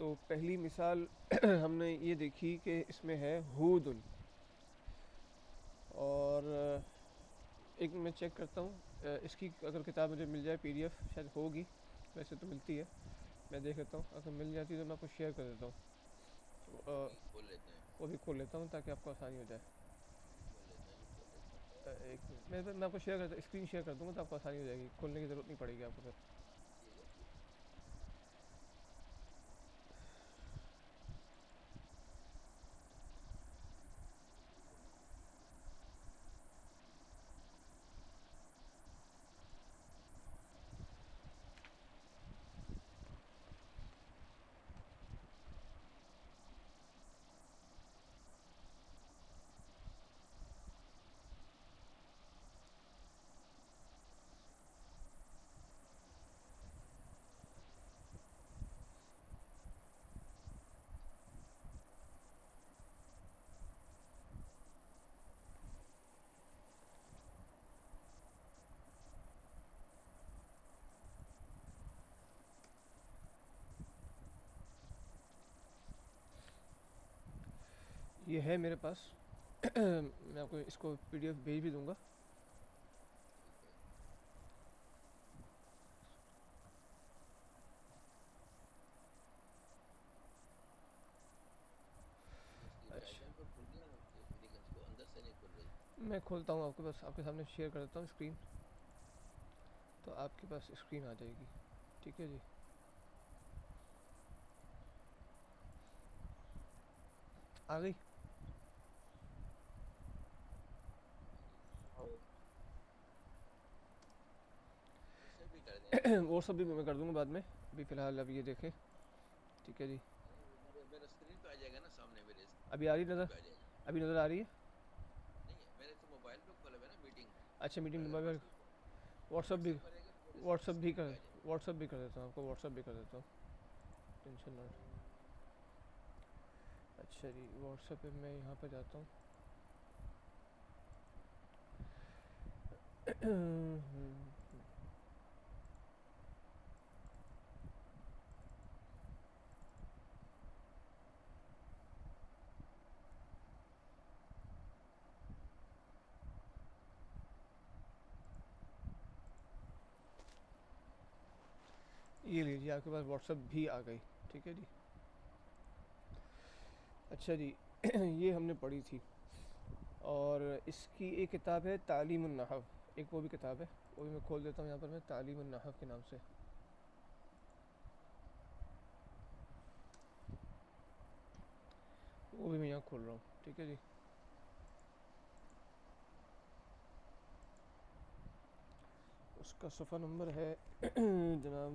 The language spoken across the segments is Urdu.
تو پہلی مثال ہم نے یہ دیکھی کہ اس میں ہے ہودن اور ایک میں چیک کرتا ہوں اس کی اگر کتاب مجھے مل جائے پی ڈی ایف شاید ہوگی ویسے تو ملتی ہے۔ میں دیکھ لیتا ہوں اگر مل جاتی ہے تو میں آپ کو شیئر کر دیتا ہوں۔ وہ بھی کھول لیتا ہوں تاکہ آپ کو آسانی ہو جائے۔ ایک میں آپ کو شیئر کرتا اسکرین شیئر کر دوں گا تو آپ کو آسانی ہو جائے گی۔ کھولنے کی ضرورت نہیں پڑے گی آپ کو پھر۔ یہ ہے میرے پاس۔ میں آپ کو اس کو پی ڈی ایف بھیج بھی دوں گا۔ میں کھولتا ہوں آپ کے پاس، آپ کے سامنے شیئر کر دیتا ہوں اسکرین۔ تو آپ کے پاس اسکرین آ جائے گی۔ ٹھیک ہے جی۔ آ گئی۔ وہ سب بھی میں کر دوں گا بعد میں، ابھی فی الحال اب یہ دیکھیں۔ ٹھیک ہے جی۔ ابھی آ رہی نظر؟ ابھی نظر آ رہی ہے؟ اچھا میٹنگ موبائل واٹس ایپ بھی واٹس ایپ بھی کر واٹس ایپ بھی کر دیتا ہوں آپ کو واٹس ایپ بھی کر دیتا ہوں۔ ٹینشن نہ اچھا جی واٹس ایپ پہ میں یہاں پہ جاتا ہوں۔ ہوں یہ لیجیے، آپ کے پاس واٹس ایپ بھی آ گئی۔ ٹھیک ہے جی۔ اچھا جی یہ ہم نے پڑھی تھی۔ اور اس کی ایک کتاب ہے تعلیم النحو۔ ایک وہ بھی کتاب ہے، وہ بھی میں کھول دیتا ہوں یہاں پر میں، تعلیم النحو کے نام سے۔ وہ بھی میں یہاں کھول رہا ہوں۔ ٹھیک ہے جی۔ اس کا صفحہ نمبر ہے جناب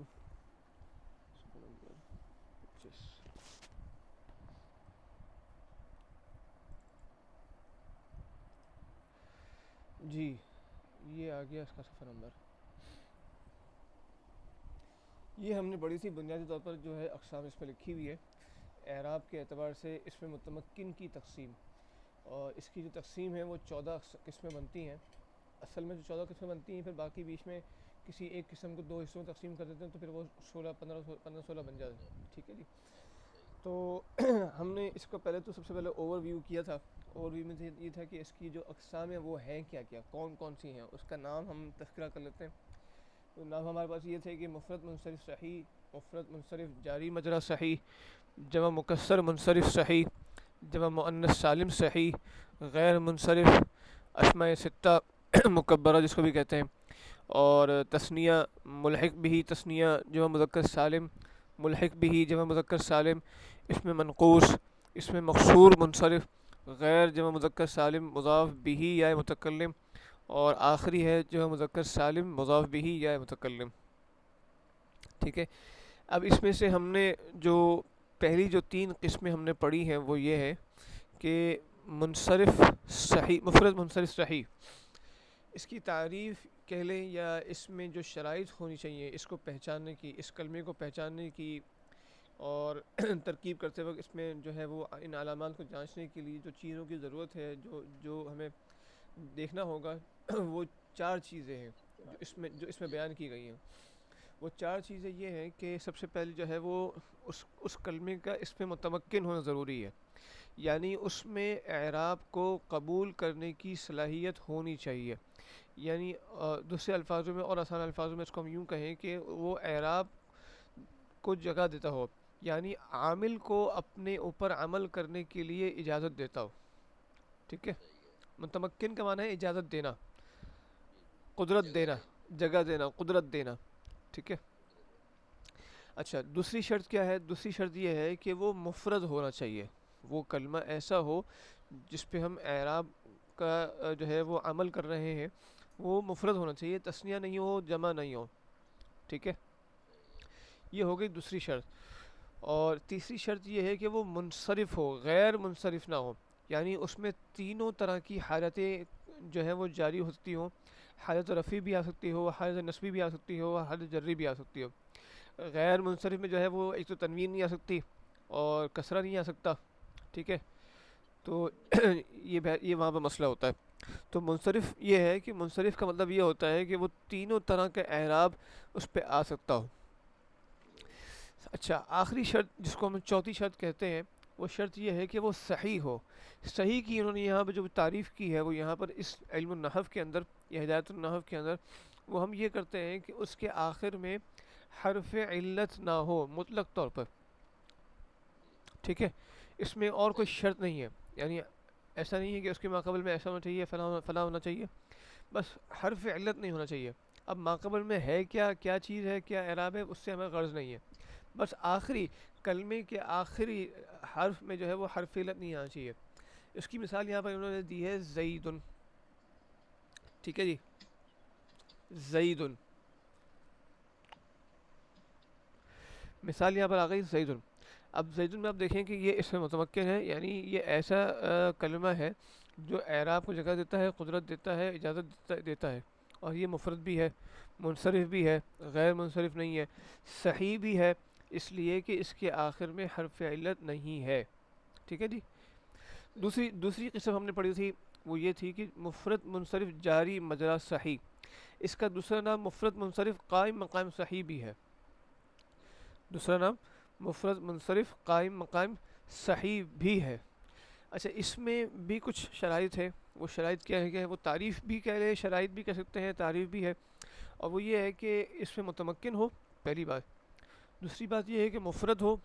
جی یہ آ گیا اس کا صفحہ نمبر. یہ ہم نے پڑھی تھی بنیادی طور پر جو ہے اقسام اس پہ لکھی ہوئی ہے. اعراب کے اعتبار سے اس میں متمکن کی تقسیم. اور اس کی جو تقسیم ہے وہ چودہ قسمیں بنتی ہیں. اصل میں جو چودہ قسمیں بنتی ہیں، پھر باقی بیچ میں کسی ایک قسم کو دو حصوں میں تقسیم کر دیتے ہیں تو پھر وہ سولہ، پندرہ پندرہ، سولہ بن جاتے ہیں۔ ٹھیک ہے جی؟ تو ہم نے اس کو پہلے تو سب سے پہلے اوور ویو کیا تھا۔ اوور ویو میں یہ تھا کہ اس کی جو اقسام ہیں وہ ہیں کیا کیا، کون کون سی ہیں؟ اس کا نام ہم تذکرہ کر لیتے ہیں۔ تو نام ہمارے پاس یہ تھے کہ مفرت منصرف، صحیح مفرت منصرف، جاری، مجرا، صحیح، جمع، مکسر، منصرف، صحیح، جمع معنس سالم، صحیح، غیر منصرف اشمۂ ستہ، مکبرہ، جس کو بھی کہتے ہیں۔ اور تسنیہ ملحق بھی، تسنیہ جمع مذکر سالم، ملحق بھی جمع مذکر سالم، اس میں منقوص، اس میں مقصور، منصرف، غیر جمع مذکر سالم، مضاف بھی یا متکلم، اور آخری ہے جمع مذکر سالم، مضاف بھی یا متکلم۔ ٹھیک ہے؟ اب اس میں سے ہم نے جو پہلی جو تین قسمیں ہم نے پڑھی ہیں، وہ یہ ہے کہ منصرف صحیح، مفرد منصرف صحیح۔ اس کی تعریف کہہ لیں یا اس میں جو شرائط ہونی چاہیے، اس کو پہچاننے کی، اس کلمے کو پہچاننے کی اور ترکیب کرتے وقت اس میں جو ہے وہ ان علامات کو جانچنے کے لیے جو چیزوں کی ضرورت ہے، جو جو ہمیں دیکھنا ہوگا، وہ چار چیزیں ہیں جو اس میں، جو اس میں بیان کی گئی ہیں۔ وہ چار چیزیں یہ ہیں کہ سب سے پہلے جو ہے وہ اس اس کلمے کا اس پہ متمکن ہونا ضروری ہے۔ یعنی اس میں اعراب کو قبول کرنے کی صلاحیت ہونی چاہیے۔ یعنی دوسرے الفاظوں میں اور آسان الفاظوں میں اس کو ہم یوں کہیں کہ وہ اعراب کو جگہ دیتا ہو یعنی عامل کو اپنے اوپر عمل کرنے کے لیے اجازت دیتا ہو، ٹھیک ہے؟ متمکن کا معنی ہے اجازت دینا، قدرت دینا، جگہ دینا، قدرت دینا، ٹھیک ہے؟ اچھا دوسری شرط کیا ہے؟ دوسری شرط یہ ہے کہ وہ مفرد ہونا چاہیے، وہ کلمہ ایسا ہو جس پہ ہم اعراب کا، جو ہے، وہ عمل کر رہے ہیں۔ وہ مفرد ہونا چاہیے، تسنیہ نہیں ہو، جمع نہیں ہو۔ ٹھیک ہے؟ یہ ہو گئی دوسری شرط۔ اور تیسری شرط یہ ہے کہ وہ منصرف ہو، غیر منصرف نہ ہو۔ یعنی اس میں تینوں طرح کی حالتیں جو ہیں وہ جاری ہو سکتی ہوں۔ حالت رفیع بھی آ سکتی ہو، حالت نصبی بھی آ سکتی ہو، حالت جری بھی آ سکتی ہو۔ غیر منصرف میں جو ہے وہ ایک تو تنوین نہیں آ سکتی اور کثرہ نہیں آ سکتا۔ ٹھیک ہے؟ تو یہ یہ وہاں پہ مسئلہ ہوتا ہے۔ تو منصرف یہ ہے کہ منصرف کا مطلب یہ ہوتا ہے کہ وہ تینوں طرح کا اعراب اس پہ آ سکتا ہو۔ اچھا آخری شرط جس کو ہم چوتھی شرط کہتے ہیں، وہ شرط یہ ہے کہ وہ صحیح ہو۔ صحیح کی انہوں نے یہاں پہ جو تعریف کی ہے، وہ یہاں پر اس علم النحف کے اندر یا ہدایت النحف کے اندر، وہ ہم یہ کرتے ہیں کہ اس کے آخر میں حرف علت نہ ہو، مطلق طور پر۔ ٹھیک ہے؟ اس میں اور کوئی شرط نہیں ہے۔ یعنی ایسا نہیں ہے کہ اس کے ماقبل میں ایسا ہونا چاہیے، فلاں فلاں ہونا چاہیے۔ بس حرف علت نہیں ہونا چاہیے۔ اب ماقبل میں ہے کیا کیا چیز ہے، کیا اعراب ہے، اس سے ہمیں غرض نہیں ہے۔ بس آخری کلمے کے آخری حرف میں جو ہے وہ حرف علت نہیں آنا چاہیے۔ اس کی مثال یہاں پر انہوں نے دی ہے زیدن۔ ٹھیک ہے جی؟ زیدن۔ مثال یہاں پر آ گئی زیدن۔ اب زیدن میں آپ دیکھیں کہ یہ اس میں متمکن ہے یعنی یہ ایسا کلمہ ہے جو اعراب کو جگہ دیتا ہے، قدرت دیتا ہے، اجازت دیتا ہے، اور یہ مفرد بھی ہے، منصرف بھی ہے، غیر منصرف نہیں ہے، صحیح بھی ہے، اس لیے کہ اس کے آخر میں حرف علت نہیں ہے۔ ٹھیک ہے جی؟ دوسری دوسری قسم ہم نے پڑھی تھی، وہ یہ تھی کہ مفرد منصرف جاری مجرا صحیح۔ اس کا دوسرا نام مفرد منصرف قائم مقام صحیح بھی ہے۔ دوسرا نام مفرد، منصرف، قائم مقام صحیح بھی ہے۔ اچھا اس میں بھی کچھ شرائط ہے وہ شرائط کیا ہے کہ وہ تعریف بھی کہہ لے شرائط بھی کہہ سکتے ہیں، تعریف بھی ہے۔ اور وہ یہ ہے کہ اس میں متمکن ہو، پہلی بات۔ دوسری بات یہ ہے کہ مفرد ہو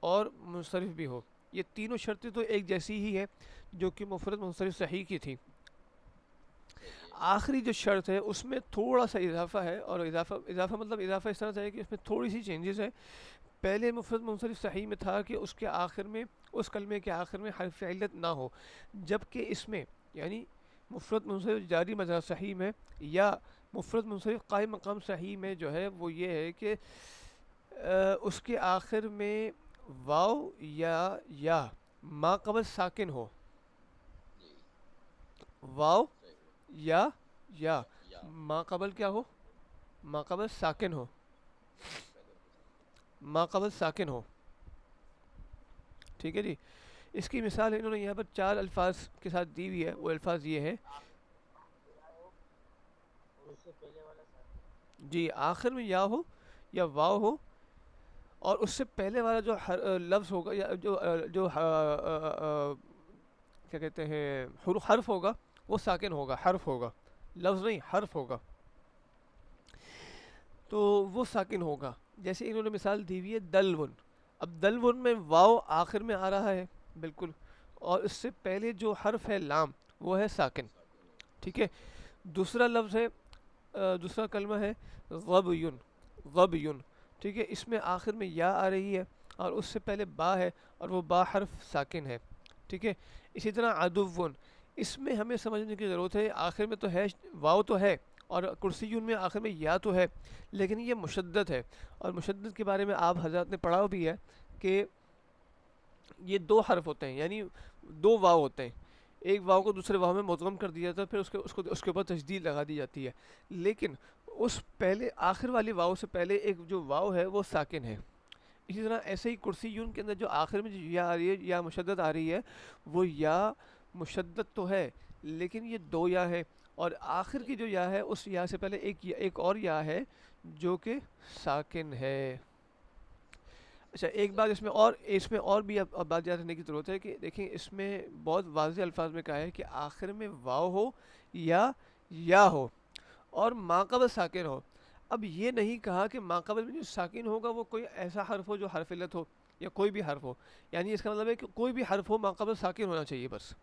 اور منصرف بھی ہو۔ یہ تینوں شرطیں تو ایک جیسی ہی ہے جو کہ مفرد، منصرف، صحیح کی تھی آخری جو شرط ہے، اس میں تھوڑا سا اضافہ ہے اور اضافہ اضافہ مطلب اضافہ اس طرح سے ہے کہ اس میں تھوڑی سی چینجز ہے پہلے مفرد منصرف صحیح میں تھا کہ اس کے آخر میں، اس کلمے کے آخر میں حرف علت نہ ہو، جبکہ اس میں یعنی مفرد منصرف جاری مذہب صحیح میں یا مفرد منصرف قائم مقام صحیح میں جو ہے، وہ یہ ہے کہ اس کے آخر میں واؤ یا یا ما قبل ساکن ہو۔ واؤ یا یا ما قبل کیا ہو؟ ما قبل ساکن ہو۔ ما قبل ساکن ہو۔ ٹھیک ہے جی۔ اس کی مثال انہوں نے یہاں پر چار الفاظ کے ساتھ دی ہوئی ہے۔ وہ الفاظ یہ ہے جی آخر میں یا ہو یا واؤ ہو، اور اس سے پہلے والا جو لفظ ہوگا، یا جو جو کیا کہتے ہیں حرف ہوگا، وہ ساکن ہوگا، حرف ہوگا۔ لفظ نہیں، حرف ہوگا۔ تو وہ ساکن ہوگا۔ جیسے انہوں نے مثال دی ہوئی ہے دلون۔ اب دلون میں واؤ آخر میں آ رہا ہے، بالکل۔ اور اس سے پہلے جو حرف ہے لام، وہ ہے ساکن۔ ٹھیک ہے؟ دوسرا لفظ ہے دوسرا کلمہ ہے غب یون غب یون ٹھیک ہے؟ اس میں آخر میں یا آ رہی ہے اور اس سے پہلے با ہے اور وہ با حرف ساکن ہے۔ ٹھیک ہے؟ اسی طرح ادون اس میں ہمیں سمجھنے کی ضرورت ہے، آخر میں تو ہے واؤ تو ہے۔ اور کرسی جی یون میں آخر میں یا تو ہے، لیکن یہ مشدت ہے۔ اور مشدت کے بارے میں آپ حضرات نے پڑھا بھی ہے کہ یہ دو حرف ہوتے ہیں یعنی دو واؤ ہوتے ہیں۔ ایک واؤ کو دوسرے واؤ میں مدغم کر دیا جاتا ہے، پھر اس کے، اس کو، اس کے اوپر تجدید لگا دی جاتی ہے۔ لیکن اس پہلے، آخر والی واؤ سے پہلے ایک جو واؤ ہے، وہ ساکن ہے۔ اسی طرح ایسے ہی کرسی جی یون کے اندر جو آخر میں جو یا آ رہی ہے، یا مشدت آ رہی ہے، وہ یا مشدت تو ہے، لیکن یہ دو یا ہے۔ اور آخر کی جو یا ہے، اس یا سے پہلے ایک ایک اور یا ہے جو کہ ساکن ہے۔ اچھا ایک بات اس میں اور، اس میں اور بھی اب بات یاد رکھنے کی ضرورت ہے کہ دیکھیں، اس میں بہت واضح الفاظ میں کہا ہے کہ آخر میں واؤ ہو یا یا ہو اور ماقبل ساکن ہو۔ اب یہ نہیں کہا کہ ماقبل میں جو ساکن ہوگا وہ کوئی ایسا حرف ہو جو حرف علت ہو یا کوئی بھی حرف ہو۔ یعنی اس کا مطلب ہے کہ کوئی بھی حرف ہو ماقبل ساکن ہونا چاہیے بس۔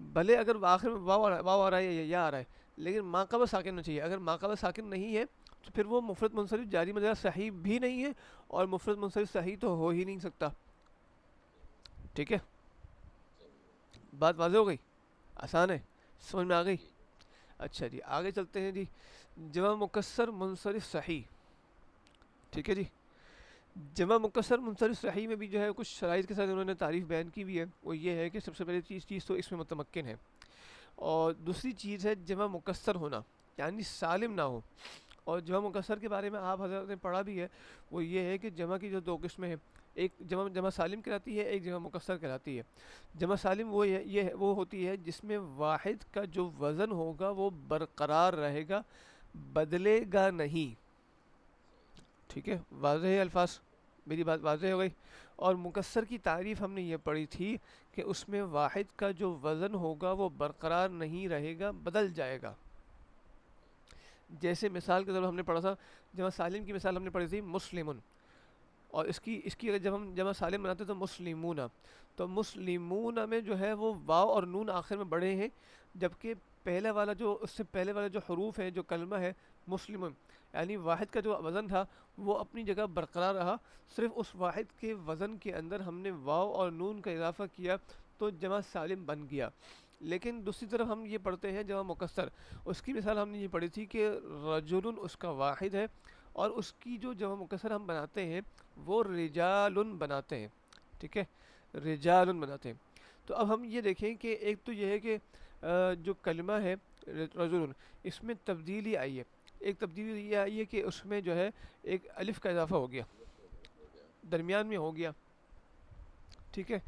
بھلے اگر آخر میں واؤ واؤ آ رہا ہے یا یا آ رہا ہے، لیکن ماقبل ساکن ہونا چاہیے۔ اگر ماقبل ساکن نہیں ہے، تو پھر وہ مفرد منصرف جاری مجرا صحیح بھی نہیں ہے اور مفرد منصرف صحیح تو ہو ہی نہیں سکتا۔ ٹھیک ہے؟ بات واضح ہو گئی؟ آسان ہے؟ سمجھ میں آ گئی؟ اچھا جی آگے چلتے ہیں جی۔ جمع مکسر منصرف صحیح۔ ٹھیک ہے جی؟ جمع مکسر منصرف صحیح میں بھی جو ہے کچھ شرائط کے ساتھ انہوں نے تعریف بیان کی بھی ہے، وہ یہ ہے کہ سب سے پہلے چیز چیز تو اس میں متمکن ہے۔ اور دوسری چیز ہے جمع مکسر ہونا یعنی سالم نہ ہو۔ اور جمع مقصر کے بارے میں آپ حضرت نے پڑھا بھی ہے، وہ یہ ہے کہ جمع کی جو دو قسمیں ہیں، ایک جمع جمع سالم کہلاتی ہے، ایک جمع مقصر کہلاتی ہے۔ جمع سالم وہ یہ وہ ہوتی ہے جس میں واحد کا جو وزن ہوگا وہ برقرار رہے گا، بدلے گا نہیں۔ ٹھیک ہے؟ واضح الفاظ؟ میری بات واضح ہو گئی؟ اور مقصر کی تعریف ہم نے یہ پڑھی تھی کہ اس میں واحد کا جو وزن ہوگا وہ برقرار نہیں رہے گا، بدل جائے گا۔ جیسے مثال کے طور پر ہم نے پڑھا تھا، جمع سالم کی مثال ہم نے پڑھی تھی مسلمن اور اس کی اس کی اگر جب ہم جمع سالم بناتے تو مسلمون۔ تو مسلمون میں جو ہے وہ واؤ اور نون آخر میں بڑھے ہیں، جبکہ پہلے والا جو، اس سے پہلے والا جو حروف ہے جو کلمہ ہے، مسلم یعنی واحد کا جو وزن تھا، وہ اپنی جگہ برقرار رہا۔ صرف اس واحد کے وزن کے اندر ہم نے واؤ اور نون کا اضافہ کیا تو جمع سالم بن گیا۔ لیکن دوسری طرف ہم یہ پڑھتے ہیں جمع مقصر اس کی مثال ہم نے یہ پڑھی تھی کہ رجل اس کا واحد ہے اور اس کی جو جمع مقصر ہم بناتے ہیں، وہ رجال بناتے ہیں۔ ٹھیک ہے؟ رجال بناتے ہیں۔ تو اب ہم یہ دیکھیں کہ ایک تو یہ ہے کہ جو کلمہ ہے رجل اس میں تبدیلی آئی ہے۔ ایک تبدیلی یہ آئی ہے کہ اس میں جو ہے ایک الف کا اضافہ ہو گیا۔ درمیان میں ہو گیا۔ ٹھیک ہے؟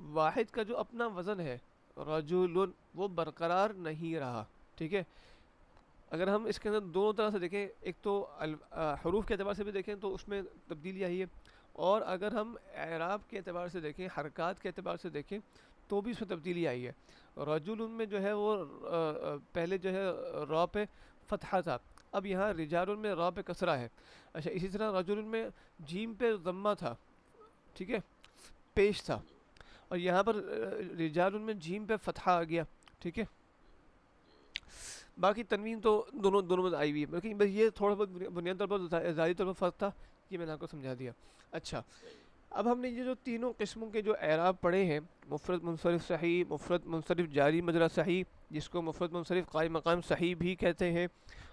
واحد کا جو اپنا وزن ہے رجل وہ برقرار نہیں رہا۔ ٹھیک ہے؟ اگر ہم اس کے اندر دونوں طرح سے دیکھیں، ایک تو حروف کے اعتبار سے بھی دیکھیں تو اس میں تبدیلی آئی ہے۔ اور اگر ہم اعراب کے اعتبار سے دیکھیں، حرکات کے اعتبار سے دیکھیں تو بھی اس میں تبدیلی آئی ہے۔ رجل ان میں جو ہے وہ پہلے جو ہے را پہ فتحہ تھا۔ اب یہاں رجال میں را پہ کسرہ ہے۔ اچھا اسی طرح رجل میں جیم پہ ضمہ تھا۔ ٹھیک ہے؟ پیش تھا۔ اور یہاں پر رجال ان میں جھیم پہ فتحہ آ گیا۔ ٹھیک ہے؟ باقی تنوین تو دونوں دونوں میں آئی ہوئی ہے۔ بلکہ بس یہ تھوڑا بہت بنیادی طور پر، ظاہری طور پر فرق تھا، یہ میں نے آپ کو سمجھا دیا۔ اچھا۔ اب ہم نے یہ جو تینوں قسموں کے جو اعراب پڑھے ہیں، مفرد منصرف صحیح، مفرد منصرف جاری مجرا صحیح، جس کو مفرد منصرف قائم مقام صحیح بھی کہتے ہیں،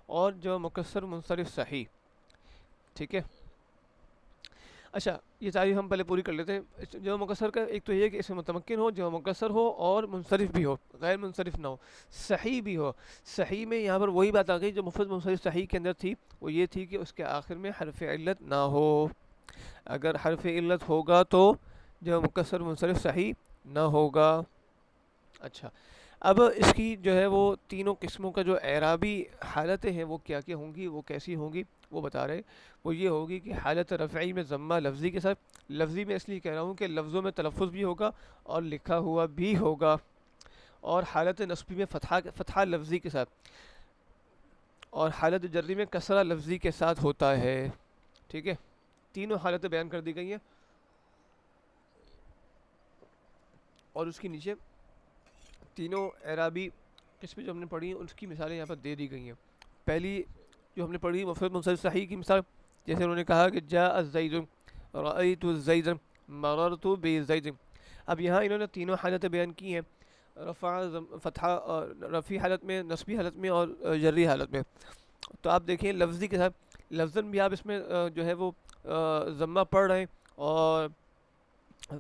اور جو مقصر منصرف صحیح، ٹھیک ہے؟ اچھا یہ تعریف ہم پہلے پوری کر لیتے ہیں۔ جو مقصر کا ایک تو یہ کہ اس میں متمکن ہو، جو مقصر ہو اور منصرف بھی ہو، غیر منصرف نہ ہو، صحیح بھی ہو۔ صحیح میں یہاں پر وہی بات آ گئی جو مفت منصرف صحیح کے اندر تھی، وہ یہ تھی کہ اس کے آخر میں حرف علت نہ ہو۔ اگر حرف علت ہوگا تو جو مقصر منصرف صحیح نہ ہوگا۔ اچھا اب اس کی جو ہے وہ تینوں قسموں کا جو اعرابی حالتیں ہیں، وہ کیا کیا ہوں گی، وہ کیسی ہوں گی، وہ بتا رہے وہ یہ ہوگی کہ حالت رفعی میں ضمہ لفظی کے ساتھ، لفظی میں اس لیے کہہ رہا ہوں کہ لفظوں میں تلفظ بھی ہوگا اور لکھا ہوا بھی ہوگا۔ اور حالت نصبی میں فتحہ فتحہ لفظی کے ساتھ، اور حالت جری میں کثرہ لفظی کے ساتھ ہوتا ہے۔ ٹھیک ہے؟ تینوں حالتیں بیان کر دی گئی ہیں۔ اور اس کی نیچے تینوں عرابی قسمیں جو ہم نے پڑھی ہیں اس کی مثالیں یہاں پر دے دی گئی ہیں۔ پہلی جو ہم نے پڑھی مفرد منصر صحیح کی مثال، جیسے انہوں نے کہا کہ جا الزید، رأیت الزید، مررت بالزید۔ اب یہاں انہوں نے تینوں حالتیں بیان کی ہیں، رفع فتحہ اور رفی حالت میں، نصبی حالت میں اور جری حالت میں۔ تو آپ دیکھیں لفظی کے ساتھ، لفظاً بھی آپ اس میں، جو ہے وہ ضمہ پڑھ رہے ہیں اور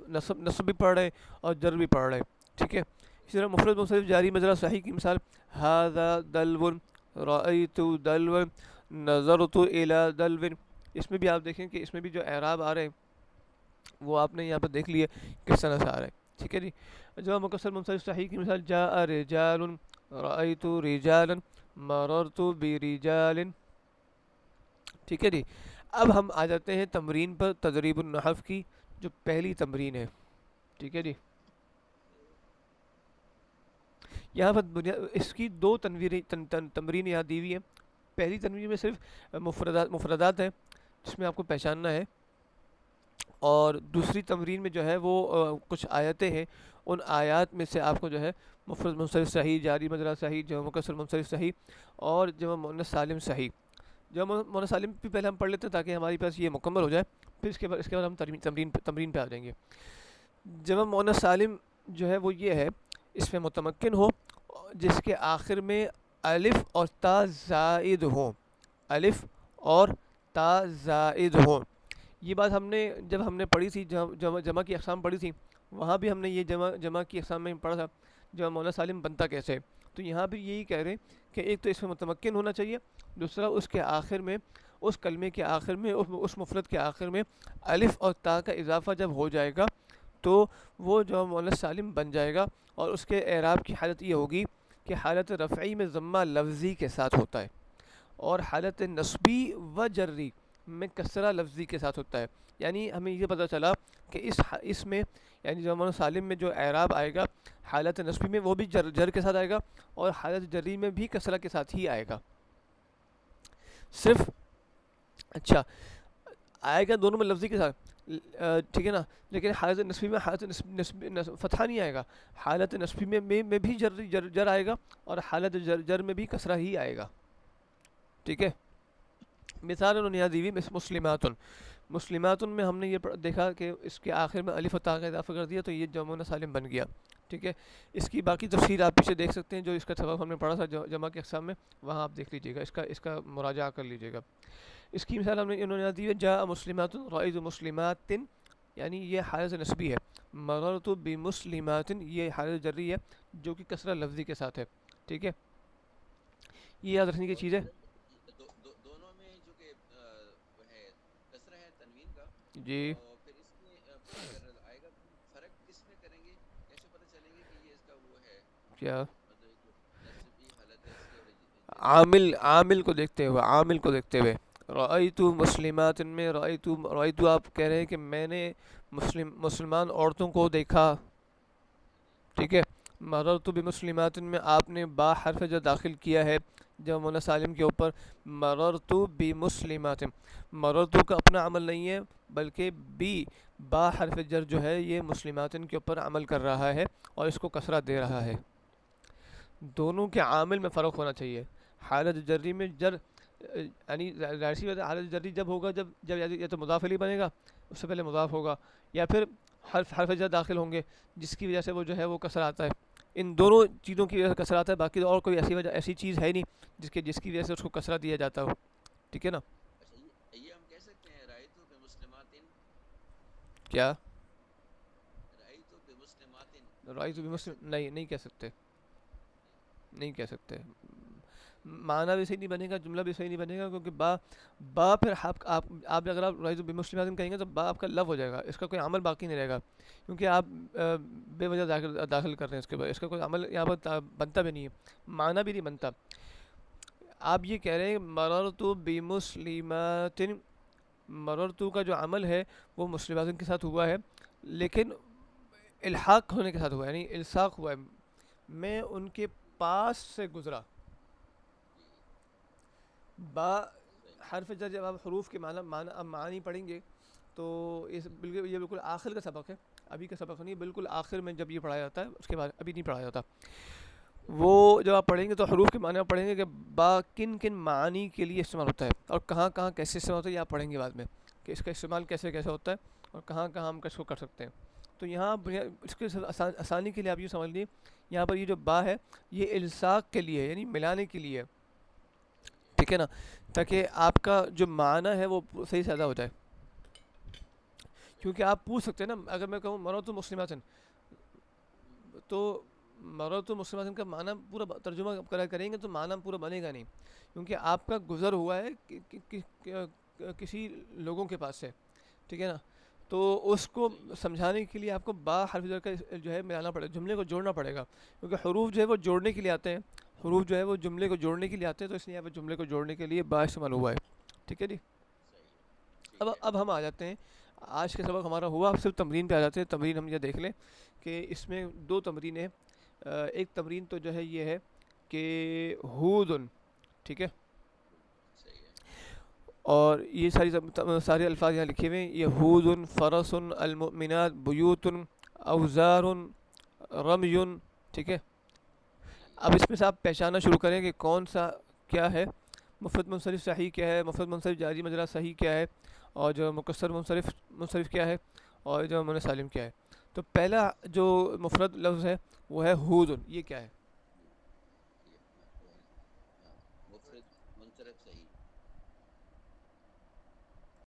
نصب نصب بھی پڑھ رہے ہیں اور جر بھی پڑھ رہے ہیں، ٹھیک ہے؟ اسی طرح مفرد مصرف جاری مجرا صحیح کی مثال هذا دلو رأیت دلو نظرت الى دلو اس میں بھی آپ دیکھیں کہ اس میں بھی جو اعراب آ رہے ہیں، وہ آپ نے یہاں پر دیکھ لیے کس طرح سے آ رہے ہیں، ٹھیک ہے جی؟ جو مقصر منصرف صحیح کی مثال، جاء رجال رأيت رجالا مررت برجال ٹھیک ہے جی؟ اب ہم آ جاتے ہیں تمرین پر، تدریب النحف کی، جو پہلی تمرین ہے۔ ٹھیک ہے جی۔ یہاں پر اس کی دو تنویر تمرین یہاں دی ہوئی ہے پہلی تنویر میں صرف مفردات مفردات ہیں، جس میں آپ کو پہچاننا ہے۔ اور دوسری تمرین میں جو ہے وہ کچھ آیتیں ہیں۔ ان آیات میں سے آپ کو جو ہے مفرد منصرف صحیح، جاری مجرا صحیح، جمع مکسر منصرف صحیح اور جمع مونس سالم صحیح۔ جمع مونس سالم بھی پہلے ہم پڑھ لیتے ہیں تاکہ ہماری پاس یہ مکمل ہو جائے، پھر اس کے بعد اس کے بعد ہم تمرین تمرین پہ آ جائیں گے۔ جمع مونس سالم جو ہے وہ یہ ہے، اس میں متمکن ہو، جس کے آخر میں الف اور تا زائد ہوں۔ الف اور تا زائد ہوں۔ یہ بات ہم نے جب ہم نے پڑھی تھی، جمع جمع کی اقسام پڑھی تھی، وہاں بھی ہم نے یہ جمع جمع کی اقسام میں پڑھا تھا جمع مولانا سالم بنتا کیسے تو یہاں بھی یہی کہہ رہے ہیں کہ ایک تو اس میں متمکن ہونا چاہیے دوسرا اس کے آخر میں، اس کلمے کے آخر میں، اس مفرد کے آخر میں الف اور تا کا اضافہ جب ہو جائے گا تو وہ جو مولانا سالم بن جائے گا اور اس کے اعراب کی حالت یہ ہوگی کہ حالت رفعی میں ضمہ لفظی کے ساتھ ہوتا ہے اور حالت نصبی و جری میں کسرہ لفظی کے ساتھ ہوتا ہے۔ یعنی ہمیں یہ پتہ چلا کہ اس اس میں یعنی جو سالم میں جو اعراب آئے گا، حالت نصبی میں وہ بھی جر جر کے ساتھ آئے گا اور حالت جری میں بھی کسرہ کے ساتھ ہی آئے گا۔ صرف اچھا آئے گا دونوں میں لفظی کے ساتھ۔ ٹھیک ہے نا؟ لیکن حالت نصبی میں حالت نصبی فتح نہیں آئے گا۔ حالت نصبی میں میں بھی جر جر جر آئے گا اور حالت جر جر میں بھی کسرہ ہی آئے گا۔ ٹھیک ہے؟ مثال انہوں دی ہوئی مسلمات مسلمات میں ہم نے یہ دیکھا کہ اس کے آخر میں علی فتح کا اضافہ کر دیا تو یہ جمع سالم بن گیا۔ ٹھیک ہے؟ اس کی باقی تفصیل آپ پیچھے دیکھ سکتے ہیں جو اس کا سبب ہم نے پڑھا تھا جمع کے اقسام میں وہاں آپ دیکھ لیجیے گا۔ اس کا اس کا مراجعہ کر لیجیے گا۔ اس کی مثال ہم نے انہوں نے دی ہے جا مسلمات رائد مسلمات یعنی یہ حالت نسبی ہے۔ مررت بمسلمات یہ حالت جری ہے جو کہ کثرہ لفظی کے ساتھ ہے۔ ٹھیک ہے؟ یہ یاد رکھنے کی چیز ہے۔ جی۔ کیا۔ عامل عامل کو دیکھتے ہوئے، عامل کو دیکھتے ہوئے۔ رعیتو مسلمات میں رعیتو رعیتو آپ کہہ رہے ہیں کہ میں نے مسلم، مسلمان عورتوں کو دیکھا۔ ٹھیک ہے۔ مررتو بمسلمات میں آپ نے با حرف جو داخل کیا ہے، جب مولانا سالم کے اوپر۔ مررتو بمسلمات۔ مررتو کا اپنا عمل نہیں ہے، بلکہ بی، با حرف جر جو ہے، یہ مسلمات کے اوپر عمل کر رہا ہے اور اس کو کثرہ دے رہا ہے۔ دونوں کے عامل میں فرق ہونا چاہیے۔ حالت جری میں جر یعنی سی حالت جری جب ہوگا جب جب یا تو مضاف علی بنے گا اس سے پہلے مضاف ہوگا یا پھر حرف حرف جر داخل ہوں گے جس کی وجہ سے وہ جو ہے وہ کثر آتا ہے۔ ان دونوں چیزوں کی وجہ سے کثر آتا ہے باقی اور کوئی ایسی وجہ ایسی چیز ہے نہیں جس کے جس کی وجہ سے اس کو کثرہ دیا جاتا ہو۔ ٹھیک ہے نا؟ کیا؟ رائے تو نہیں نہیں کہہ سکتے۔ نہیں کہہ سکتے۔ معنی بھی صحیح نہیں بنے گا، جملہ بھی صحیح نہیں بنے گا، کیونکہ با با پھر آپ آپ آپ اگر آپ رائز مسلم کہیں گے تو با آپ کا لو ہو جائے گا، اس کا کوئی عمل باقی نہیں رہے گا، کیونکہ آپ بے وجہ داخل داخل کر رہے ہیں اس کے بعد، اس کا کوئی عمل یہاں پر بنتا بھی نہیں ہے، معنی بھی نہیں بنتا۔ آپ یہ کہہ رہے ہیں مررتو بے مسلمات مررتو کا جو عمل ہے وہ مسلمات کے ساتھ ہوا ہے، لیکن الحاق ہونے کے ساتھ ہوا ہے یعنی الساق ہوا ہے۔ میں ان کے پاس سے گزرا۔ با حرف جر جب آپ حروف کے معنی معنی اب معنی پڑھیں گے تو اس بالکل یہ بالکل آخر کا سبق ہے۔ ابھی کا سبق نہیں، بالکل آخر میں جب یہ پڑھایا جاتا ہے، اس کے بعد ابھی نہیں پڑھایا جاتا۔ وہ جب آپ پڑھیں گے تو حروف کے معنی آپ پڑھیں گے کہ با کن کن معنی کے لیے استعمال ہوتا ہے اور کہاں کہاں کیسے استعمال ہوتا ہے، یہ آپ پڑھیں گے بعد میں کہ اس کا استعمال کیسے کیسے ہوتا ہے اور کہاں کہاں ہم اس کو کر سکتے ہیں۔ تو یہاں اس کے آسانی کے لیے آپ یہ سمجھ لیجیے یہاں پر یہ جو با ہے، یہ الساق کے لیے یعنی ملانے کے لیے ٹھیک ہے نا؟ تاکہ آپ کا جو معنی ہے وہ صحیح سے ادا ہو جائے۔ کیونکہ آپ پوچھ سکتے ہیں نا، اگر میں کہوں مرو تو تو مرو تو کا معنی پورا ترجمہ کریں گے تو معنی پورا بنے گا نہیں۔ کیونکہ آپ کا گزر ہوا ہے کسی لوگوں کے پاس سے۔ ٹھیک ہے نا؟ تو اس کو سمجھانے کے لیے آپ کو با حرف کا جو ہے ملانا پڑے گا جملے کو جوڑنا پڑے گا۔ کیونکہ حروف جو ہے وہ جوڑنے کے لیے آتے ہیں۔ حروف جو ہے وہ جملے کو جوڑنے کے لیے آتے ہیں، تو اس لیے یہاں پہ جملے کو جوڑنے کے لیے با استعمال ہوا ہے۔ ٹھیک ہے جی؟ اب اب ہم آ جاتے ہیں۔ آج کا سبق ہمارا ہوا، اب صرف تمرین پہ آ جاتے ہیں۔ تمرین ہم یہ دیکھ لیں کہ اس میں دو تمرینیں ایک تمرین تو جو ہے یہ ہے کہ ہودن، ٹھیک ہے؟ اور یہ ساری سارے الفاظ یہاں لکھے ہوئے ہیں۔ یہ ہودن المؤمنات، بیوتن اوزار رمیون، ٹھیک ہے؟ اب اس میں سے آپ پہچانا شروع کریں کہ کون سا کیا ہے؟ مفت منصرف صحیح کیا ہے؟ مفت منصرف جاری مجرا صحیح کیا ہے؟ اور جو مقصر منصرف منصرف کیا ہے؟ اور جو من سالم کیا ہے؟ تو پہلا جو مفرد لفظ ہے وہ ہے حود یہ کیا ہے؟